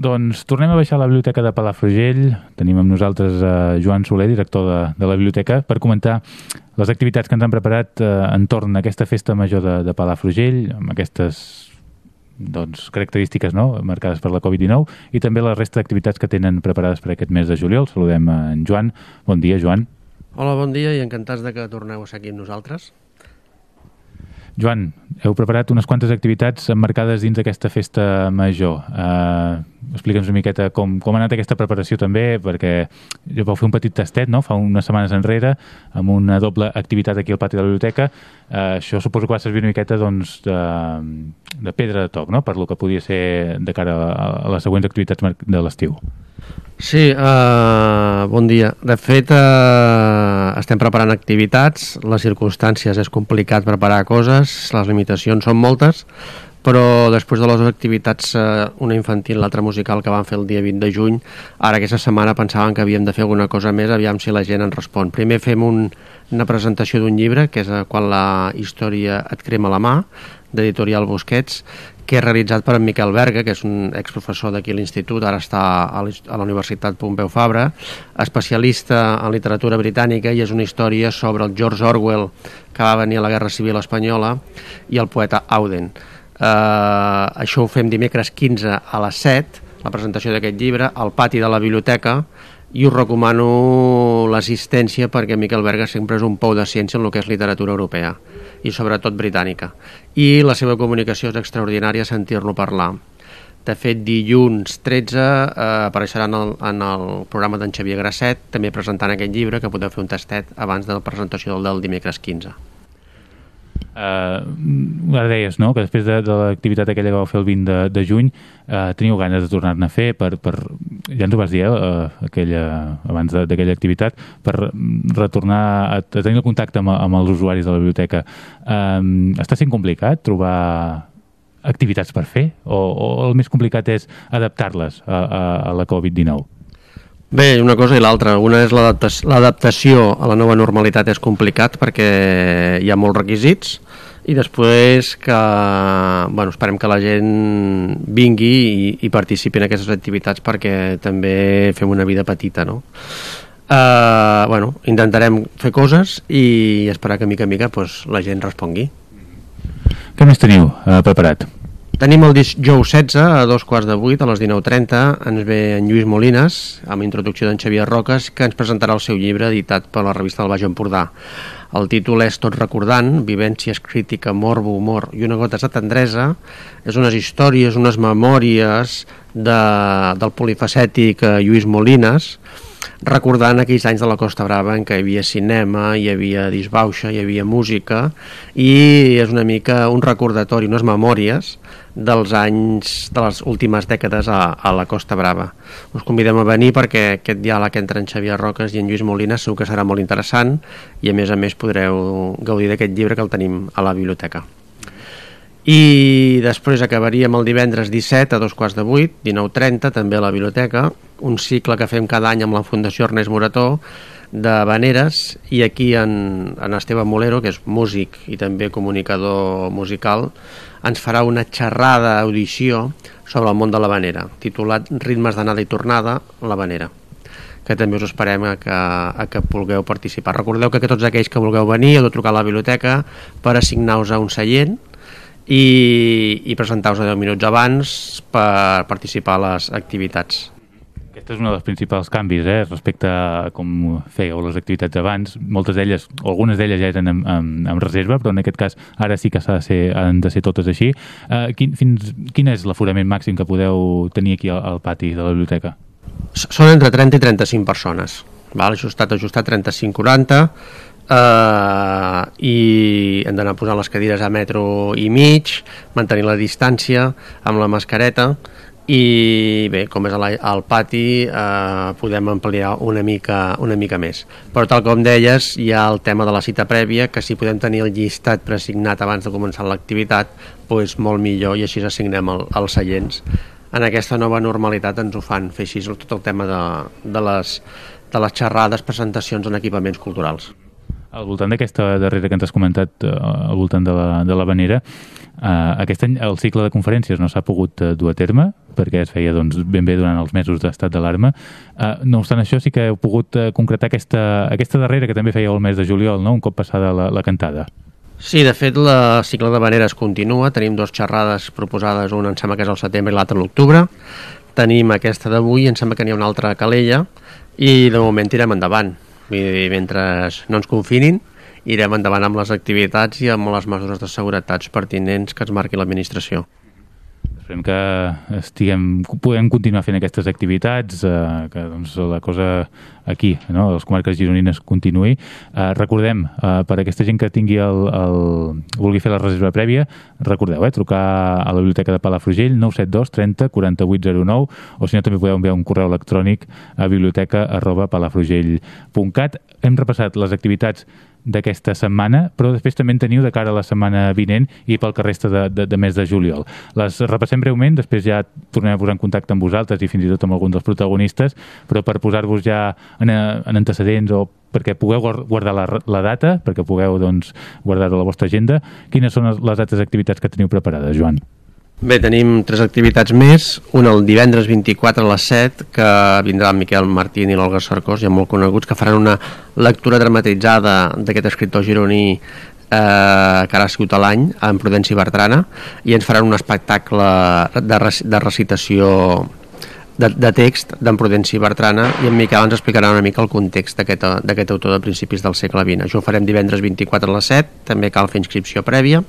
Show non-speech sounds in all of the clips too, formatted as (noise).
Doncs tornem a baixar a la biblioteca de Palafrugell. Tenim amb nosaltres eh, Joan Soler, director de, de la biblioteca, per comentar les activitats que ens han preparat eh, entorn a aquesta festa major de, de Palafrugell, amb aquestes doncs, característiques no? marcades per la Covid-19 i també la resta d'activitats que tenen preparades per aquest mes de juliol. Saludem en Joan. Bon dia, Joan. Hola, bon dia i encantats de que torneu a seguir amb nosaltres. Joan, heu preparat unes quantes activitats emmarcades dins d'aquesta festa major. Uh, Explica'ns una miqueta com, com ha anat aquesta preparació també, perquè ja vau fer un petit tastet, no?, fa unes setmanes enrere, amb una doble activitat aquí al pati de la biblioteca. Uh, això suposo que va servir una miqueta, doncs, de, de pedra de toc, no?, per lo que podia ser de cara a, a les següents activitats de l'estiu. Sí, uh, bon dia. De fet, uh, estem preparant activitats, les circumstàncies és complicat preparar coses, les limitacions són moltes, però després de les activitats, uh, una infantil, l'altra musical que van fer el dia 20 de juny, ara aquesta setmana pensàvem que havíem de fer alguna cosa més, aviam si la gent en respon. Primer fem un, una presentació d'un llibre, que és quan la història et crema la mà, d'Editorial Busquets, que és realitzat per en Miquel Berga, que és un exprofessor d'aquí a l'Institut, ara està a la Universitat Pompeu Fabra, especialista en literatura britànica i és una història sobre el George Orwell que va venir a la Guerra Civil Espanyola i el poeta Auden. Uh, això ho fem dimecres 15 a les 7, la presentació d'aquest llibre, al pati de la biblioteca, i us recomano l'assistència perquè Miquel Berga sempre és un pou de ciència en el que és literatura europea i sobretot britànica. I la seva comunicació és extraordinària sentir-lo parlar. De fet, dilluns 13 eh, apareixerà en el, en el programa d'en Xavier Grasset, també presentant aquest llibre, que podeu fer un tastet abans de la presentació del, del dimecres 15. Uh, ara deies, no?, que després de, de l'activitat aquella que vau fer el 20 de, de juny uh, teniu ganes de tornar-ne a fer per, per, ja ens ho vas dir, eh, uh, aquella, abans d'aquella activitat per retornar a, a tenir el contacte amb, amb els usuaris de la biblioteca uh, està sent complicat trobar activitats per fer o, o el més complicat és adaptar-les a, a, a la Covid-19? Bé, una cosa i l'altra. Una és l'adaptació a la nova normalitat és complicat perquè hi ha molts requisits i després que, bueno, esperem que la gent vingui i, i participi en aquestes activitats perquè també fem una vida petita, no? Uh, bueno, intentarem fer coses i esperar que mica en mica pues, la gent respongui. Què més teniu uh, preparat? Tenim el dijous 16 a dos quarts de vuit a les 19.30 ens ve en Lluís Molines amb introducció d'en Xavier Roques que ens presentarà el seu llibre editat per la revista del Baix Empordà. El títol és Tot recordant, vivències, crítica, morbo, humor i una gota de tendresa. És unes històries, unes memòries de, del polifacètic eh, Lluís Molines, recordant aquells anys de la Costa Brava en què hi havia cinema, hi havia disbauxa, hi havia música i és una mica un recordatori, unes memòries dels anys, de les últimes dècades a, a la Costa Brava. Us convidem a venir perquè aquest diàleg entre en Xavier Roques i en Lluís Molina segur que serà molt interessant i a més a més podreu gaudir d'aquest llibre que el tenim a la biblioteca i després acabaríem el divendres 17 a dos quarts de 8, 19.30, també a la biblioteca, un cicle que fem cada any amb la Fundació Ernest Morató de Vaneres i aquí en, en Esteve Molero, que és músic i també comunicador musical, ens farà una xerrada audició sobre el món de la vanera, titulat Ritmes d'anada i tornada, la vanera que també us esperem a que, a que vulgueu participar. Recordeu que, que tots aquells que vulgueu venir heu de trucar a la biblioteca per assignar-vos a un seient i, i presentar-vos 10 minuts abans per participar a les activitats. Aquest és un dels principals canvis eh, respecte a com fèieu les activitats abans. Moltes d'elles, algunes d'elles ja eren en, en, en reserva, però en aquest cas ara sí que de ser, han de ser totes així. Uh, quin, fins, quin és l'aforament màxim que podeu tenir aquí al, al pati de la biblioteca? Són entre 30 i 35 persones. Val? Ajustat, ajustat 35-40 eh, i hem d'anar posant les cadires a metro i mig, mantenir la distància amb la mascareta. I bé, com és al pati eh, podem ampliar una mica, una mica més. Però tal com deies hi ha el tema de la cita prèvia que si podem tenir el llistat presignat abans de començar l'activitat doncs molt millor i així assignem el, els seients. En aquesta nova normalitat ens ho fan fer així tot el tema de, de, les, de les xerrades, presentacions en equipaments culturals al voltant d'aquesta darrera que ens has comentat, eh, al voltant de la, de la vanera, Uh, aquest any el cicle de conferències no s'ha pogut uh, dur a terme perquè es feia doncs, ben bé durant els mesos d'estat d'alarma. Uh, no obstant això, sí que heu pogut uh, concretar aquesta, aquesta darrera que també fèieu el mes de juliol, no? un cop passada la, la cantada. Sí, de fet, la cicle de maneres continua. Tenim dues xerrades proposades, una em sembla que és al setembre i l'altra a l'octubre. Tenim aquesta d'avui, em sembla que n'hi ha una altra a Calella, i de moment tirem endavant. Vull dir, mentre no ens confinin, irem endavant amb les activitats i amb les mesures de seguretat pertinents que ens marqui l'administració. Esperem que estiguem, puguem continuar fent aquestes activitats, eh, que doncs, la cosa aquí, no? les comarques gironines, continuï. Eh, recordem, eh, per a aquesta gent que tingui el, el, vulgui fer la reserva prèvia, recordeu, eh, trucar a la Biblioteca de Palafrugell 972 30 4809 o si no també podeu enviar un correu electrònic a biblioteca arroba palafrugell.cat. Hem repassat les activitats d'aquesta setmana, però després també en teniu de cara a la setmana vinent i pel que resta de, de, de mes de juliol. Les repassem breument, després ja tornem a posar en contacte amb vosaltres i fins i tot amb alguns dels protagonistes, però per posar-vos ja en, en antecedents o perquè pugueu guardar la, la data, perquè pugueu doncs, guardar-ho a la vostra agenda, quines són les altres activitats que teniu preparades, Joan? Bé, tenim tres activitats més. Una el divendres 24 a les 7, que vindrà el Miquel Martín i l'Olga Sarcós, ja molt coneguts, que faran una lectura dramatitzada d'aquest escriptor gironí eh, que ara ha sigut l'any, en Prudència Bertrana, i ens faran un espectacle de, de recitació de, de text d'en Prudència Bertrana i en Miquel ens explicarà una mica el context d'aquest autor de principis del segle XX. Això ho farem divendres 24 a les 7, també cal fer inscripció prèvia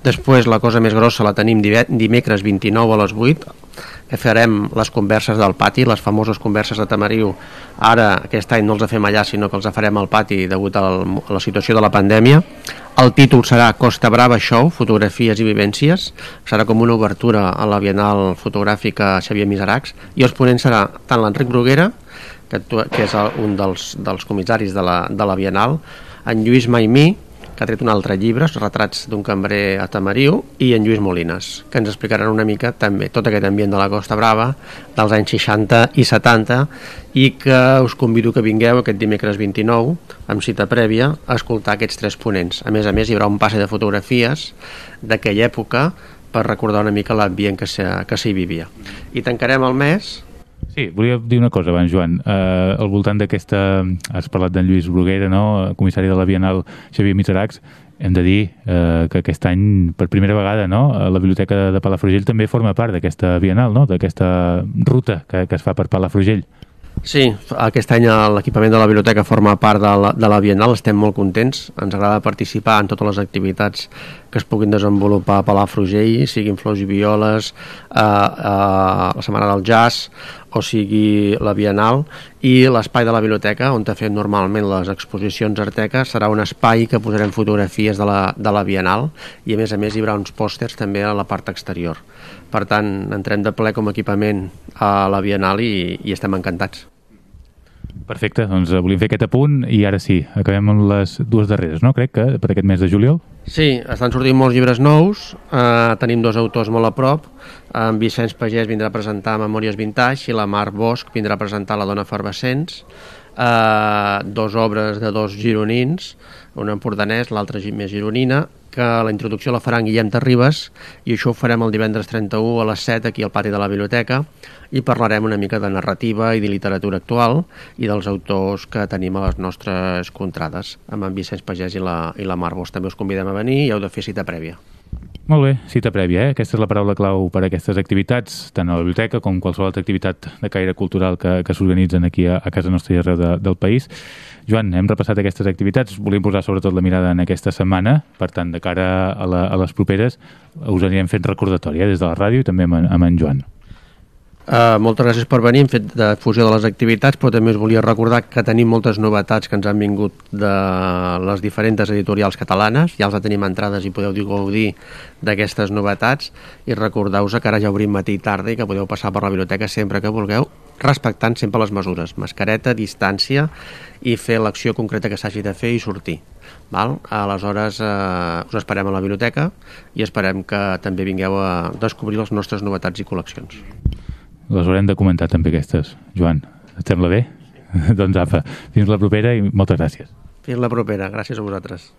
Després la cosa més grossa la tenim dimecres 29 a les 8, que farem les converses del pati, les famoses converses de Tamariu. Ara, aquest any no els fem allà, sinó que els farem al pati degut a la situació de la pandèmia. El títol serà Costa Brava Show, fotografies i vivències. Serà com una obertura a la Bienal Fotogràfica Xavier Miseracs. I els ponents serà tant l'Enric Bruguera, que, que és un dels, dels comissaris de la, de la Bienal, en Lluís Maimí, que ha tret un altre llibre, Retrats d'un cambrer a Tamariu, i en Lluís Molines, que ens explicaran una mica també tot aquest ambient de la Costa Brava dels anys 60 i 70 i que us convido que vingueu aquest dimecres 29, amb cita prèvia, a escoltar aquests tres ponents. A més a més, hi haurà un passe de fotografies d'aquella època per recordar una mica l'ambient que s'hi vivia. I tancarem el mes Sí, volia dir una cosa abans, Joan. Uh, al voltant d'aquesta... Has parlat d'en Lluís Bruguera, no? comissari de la Bienal Xavier Miseracs. Hem de dir uh, que aquest any, per primera vegada, no? la Biblioteca de Palafrugell també forma part d'aquesta Bienal, no? d'aquesta ruta que, que es fa per Palafrugell. Sí, aquest any l'equipament de la biblioteca forma part de la, de la Bienal, estem molt contents, ens agrada participar en totes les activitats que es puguin desenvolupar a Palafrugell, siguin flors i violes, eh, eh, la Setmana del Jazz, o sigui la Bienal, i l'espai de la biblioteca, on fet normalment les exposicions arteques, serà un espai que posarem fotografies de la, de la Bienal, i a més a més hi haurà uns pòsters també a la part exterior. Per tant, entrem de ple com a equipament a la Bienal i, i estem encantats. Perfecte, doncs eh, volíem fer aquest apunt i ara sí, acabem amb les dues darreres, no? Crec que per aquest mes de juliol. Sí, estan sortint molts llibres nous, eh, tenim dos autors molt a prop, en Vicenç Pagès vindrà a presentar Memòries Vintage i la Mar Bosch vindrà a presentar La dona Fervescents, eh, dos obres de dos gironins, un empordanès, l'altra més gironina, que la introducció la farà en Guillem Terribas i això ho farem el divendres 31 a les 7 aquí al pati de la biblioteca i parlarem una mica de narrativa i de literatura actual i dels autors que tenim a les nostres contrades amb en Vicenç Pagès i la, i la Marbos. També us convidem a venir i heu de fer cita prèvia. Molt bé, cita prèvia, eh? Aquesta és la paraula clau per a aquestes activitats, tant a la biblioteca com qualsevol altra activitat de caire cultural que, que s'organitzen aquí a, a casa nostra i arreu de, del país. Joan, hem repassat aquestes activitats, volíem posar sobretot la mirada en aquesta setmana, per tant, de cara a, la, a les properes, us anirem fent recordatori eh, des de la ràdio i també amb, amb en Joan. Uh, moltes gràcies per venir, hem fet de fusió de les activitats, però també us volia recordar que tenim moltes novetats que ens han vingut de les diferents editorials catalanes, ja els tenim entrades i podeu gaudir d'aquestes novetats, i recordeu-vos que ara ja obrim matí i tarda i que podeu passar per la biblioteca sempre que vulgueu, respectant sempre les mesures, mascareta, distància i fer l'acció concreta que s'hagi de fer i sortir. Val? Aleshores, eh, us esperem a la biblioteca i esperem que també vingueu a descobrir les nostres novetats i col·leccions les haurem de comentar també aquestes. Joan, et sembla bé? (laughs) doncs apa, fins la propera i moltes gràcies. Fins la propera, gràcies a vosaltres.